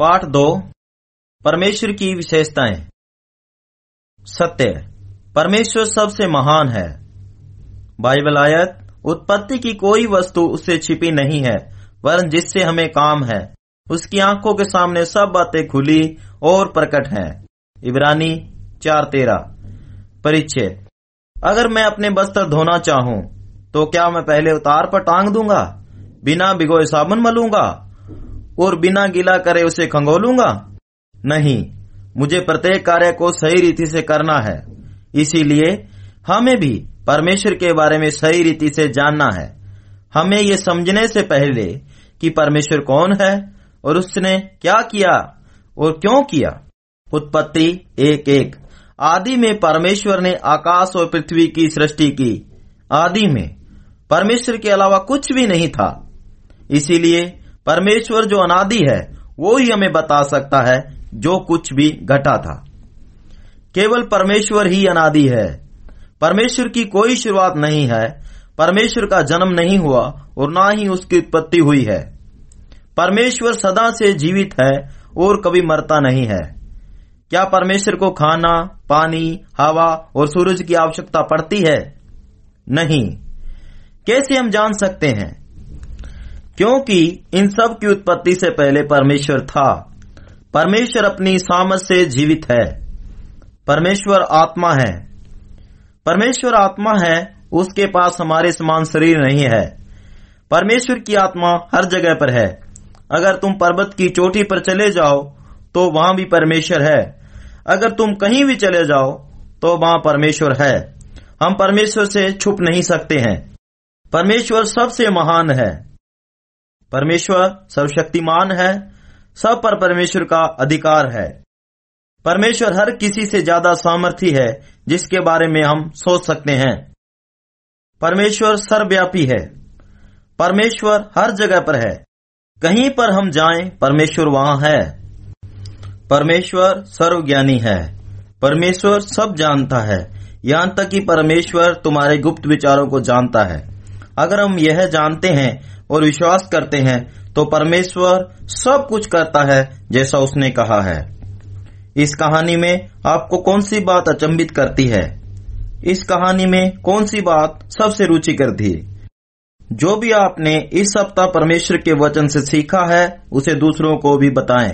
पाठ दो, परमेश्वर की विशेषताएँ। सत्य, परमेश्वर सबसे महान है। बाइबल आयत, उत्पत्ति की कोई वस्तु उससे छिपी नहीं है, वरन जिससे हमें काम है, उसकी आँखों के सामने सब बातें खुली और प्रकट हैं। इब्रानी चार तेरा परिचय अगर मैं अपने बस्तर धोना चाहूँ तो क्या मैं पहले उतार पर टांग दूँगा? बिना भिगोए साबुन मलूँगा? और बिना गिला करे उसे खंगोलूँगा? नहीं, मुझे प्रत्येक कार्य को सही रीति से करना है। इसीलिए हमें भी परमेश्वर के बारे में सही रीति से जानना है। हमें ये समझने से पहले कि परमेश्वर कौन है और उसने क्या किया और क्यों किया। उत्पत्ति एक एक। आदि में परमेश्वर ने आकाश और पृथ्वी की सृष्टि की। आदि में परमेश्वर के अलावा कुछ भी नहीं था। इसीलिए परमेश्वर जो अनादि है, वो ही हमें बता सकता है, जो कुछ भी घटा था। केवल परमेश्वर ही अनादि है। परमेश्वर की कोई शुरुआत नहीं है। परमेश्वर का जन्म नहीं हुआ और ना ही उसकी उत्पत्ति हुई है। परमेश्वर सदा से जीवित है और कभी मरता नहीं है। क्या परमेश्वर को खाना, पानी, हवा और सूरज की आवश्यकता पड़ती है? नहीं। कैसे हम जान सकते हैं? क्योंकि इन सब की उत्पत्ति से पहले परमेश्वर था। परमेश्वर अपनी सामर्थ से जीवित है। परमेश्वर आत्मा है। परमेश्वर आत्मा है, उसके पास हमारे समान शरीर नहीं है। परमेश्वर की आत्मा हर जगह पर है। अगर तुम पर्वत की चोटी पर चले जाओ तो वहाँ भी परमेश्वर है। अगर तुम कहीं भी चले जाओ तो वहाँ परमेश्वर है। हम परमेश्वर से छुप नहीं सकते हैं। परमेश्वर सबसे महान है। परमेश्वर सर्वशक्तिमान है, सब पर परमेश्वर का अधिकार है। परमेश्वर हर किसी से ज़्यादा सामर्थ्य है, जिसके बारे में हम सोच सकते हैं। परमेश्वर सर्वव्यापी है। परमेश्वर हर जगह पर है। कहीं पर हम जाएँ, परमेश्वर वहाँ है। परमेश्वर सर्वज्ञानी है। परमेश्वर सब जानता है। यहाँ तक कि परमेश्वर तुम्हारे गुप्त विचारों को जानता है। अगर हम यह जानते हैं और विश्वास करते हैं तो परमेश्वर सब कुछ करता है, जैसा उसने कहा है। इस कहानी में आपको कौन सी बात अचंबित करती है? इस कहानी में कौन सी बात सबसे रुचि कर दी जो भी आपने इस सप्ताह परमेश्वर के वचन से सीखा है, उसे दूसरों को भी बताएँ।